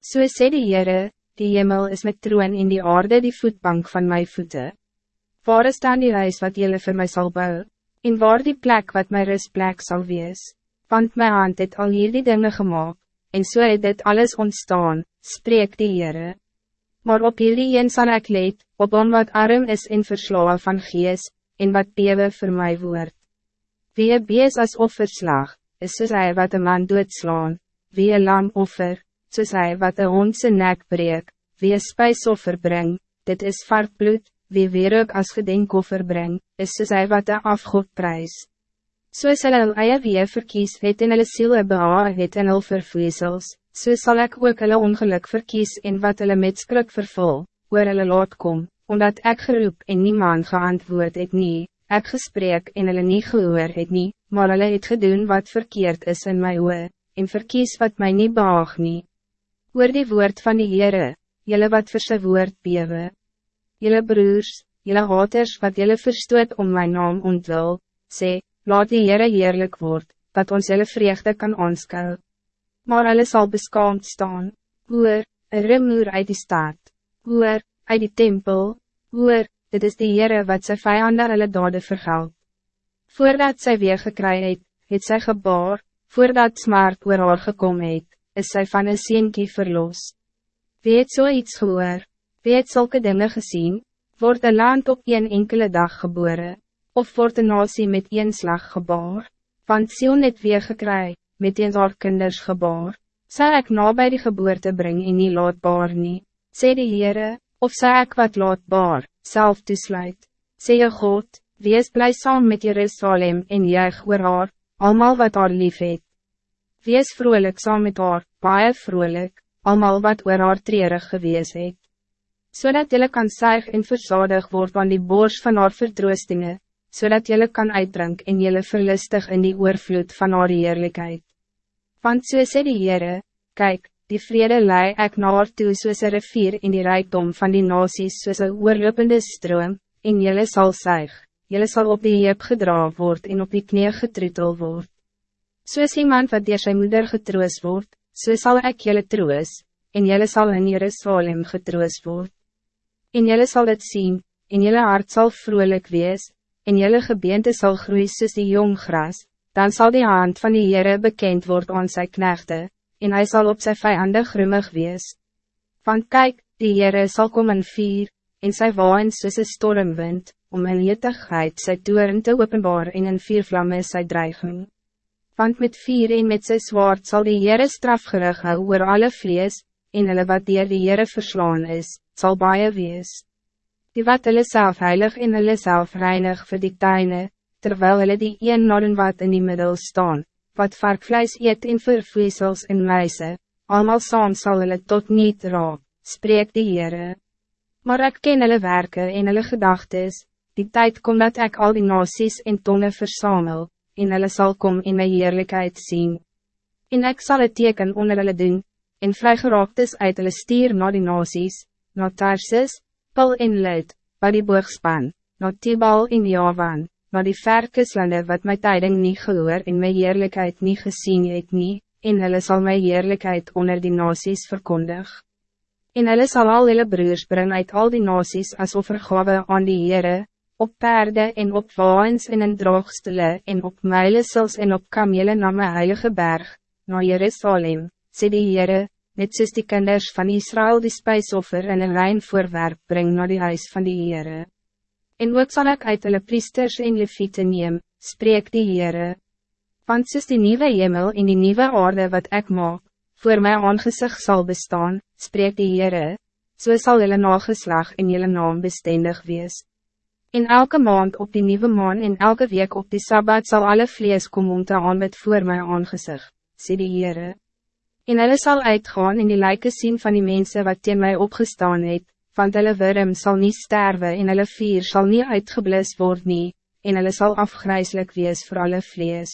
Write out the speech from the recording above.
So sê die Heere, die hemel is met troon in die aarde die voetbank van mijn voeten. Waar is dan die huis wat jullie voor mij zal bouwen? En waar die plek wat mijn rustplek zal wees? Want mijn hand het al hier die dingen gemaakt, en so het dit alles ontstaan, spreek die Heere. Maar op hierdie een sal ek leed, op om wat arm is en verslaan van gees, en wat bewe voor mij woord. Wie een bees as offerslag, is soos hy wat een man doodslaan, wie een lam offer, soos hy wat een hond sy nek breek, wie een spijsoffer bring, dit is varkbloed, wie weer ook as gedenkoffer bring, is soos hy wat een afgod prijs. Soos hulle hulle eie wee verkies het en hulle siele behaar het en hulle vervoesels, so sal ek ook hulle ongeluk verkies en wat hulle met skrik vervul, oor hulle laat kom, omdat ek geroep en niemand geantwoord het nie, ek gesprek en hulle nie gehoor het nie, maar hulle het gedoen wat verkeerd is in my oor, en verkies wat mij niet behaag nie. Hoor die woord van die Heere, jylle wat vir sy woord bewe. Jylle broers, jylle haters wat jylle verstoot om mijn naam ontwil, sê, laat die Heere heerlijk word, dat ons jylle vreugde kan aanskou. Maar hulle sal beskaamd staan, hoor, een rimmoer uit die stad, hoor, uit die tempel, hoor, dit is die Heere wat sy vijanden hulle dade vergeld. Voordat sy weer gekry het, het sy gebaar, voordat smart oor haar gekom het, is sy van een sienkie verlos. Wie het so iets gehoor? Wie het zulke dingen gezien? Wordt een land op een enkele dag geboren? Of wordt een nasie met een slag geboren? Want Sion het weer gekry, met een haar kinders geboren. Zou ik nou bij die geboorte brengen en nie laatbaar nie? Sê die Heere, of zou ik wat laatbaar, self toesluit? Sê je God, wees blij saam met Jerusalem en juig oor haar, almal wat haar lief het. Wees vrolijk saam met haar, baie vrolijk, allemaal wat oor haar treurig gewees het. Zodat jullie kan zuig en verzadig word van die boors van haar vertroostingen, zodat jullie kan uitdrink en jullie verlustig in die oorvloed van haar heerlijkheid. Want so sê die Heere, kyk, die vrede lei ek na haar toe soos een rivier in die rijkdom van die nasies soos een oorlopende stroom, en jullie zal zuig, jullie zal op die heep gedra word en op die knie getroetel word. Soos iemand wat door zijn moeder getroos wordt, so zal ik jullie troos, en jullie zal in Jerusalem getroos word. En jullie zal het zien, en jullie hart zal vrolijk wees, en jullie gebeente zal groeien soos die jong gras, dan zal die hand van die Heere bekend worden aan zijn knechten, en hij zal op zijn vijanden grimmig wees. Want kijk, die Heere zal komen vier, en sy waan soos een stormwind, om in jetigheid sy toeren te openbaar en in vier vlammen sy dreiging want met vier en met zijn zwaard zal die Heere strafgerig hou oor alle vlees, en hulle wat dier die Heere verslaan is, zal baie wees. Die wat hulle self heilig en hulle self reinig vir die tuine, terwijl hulle die een norden wat in die middel staan, wat varkvleis eet en vervoesels en muise, allemaal saam sal hulle tot niet raak, spreek die Heere. Maar ik ken hulle werken en hulle gedagtes, die tijd komt dat ik al die nasies en tonne versamel, en hulle sal kom in my heerlijkheid zien. En ik zal het teken onder hulle doen, en vrygeraaktes uit hulle stier na die nasies, na Tarsis, Pil en Luid, waar die boogspan, na Tibal en Javan, na die verkeslande wat my tyding niet gehoor en my heerlijkheid niet gezien het nie, en hulle sal my heerlijkheid onder die nasies verkondig. En hulle sal al hulle broers bring uit al die nasies as offergawe aan die Heere, op paarden en op waans en in droogstele en op muilesels en op kamele na my heilige berg, na Jerusalem, sê die Heere, net soos die kinders van Israël die spijsoffer en een rein voorwerp bring naar die huis van die Heere. En ook zal ik uit hulle priesters en leviete neem, spreek die Heere. Want soos die nieuwe hemel en die nieuwe aarde wat ik maak, voor mijn aangezicht zal bestaan, spreek die Heere, so sal julle nageslag en julle naam bestendig wees. In elke maand op die nieuwe maan en elke week op die Sabbat zal alle vlees kom om te aanbid voor my aangezicht, sê die Heere. En hulle sal uitgaan en die lijken zien van die mensen wat teen my opgestaan het, want hulle worm sal niet sterven en hulle vier sal niet uitgeblis word nie, en hulle sal afgrijselijk wees voor alle vlees.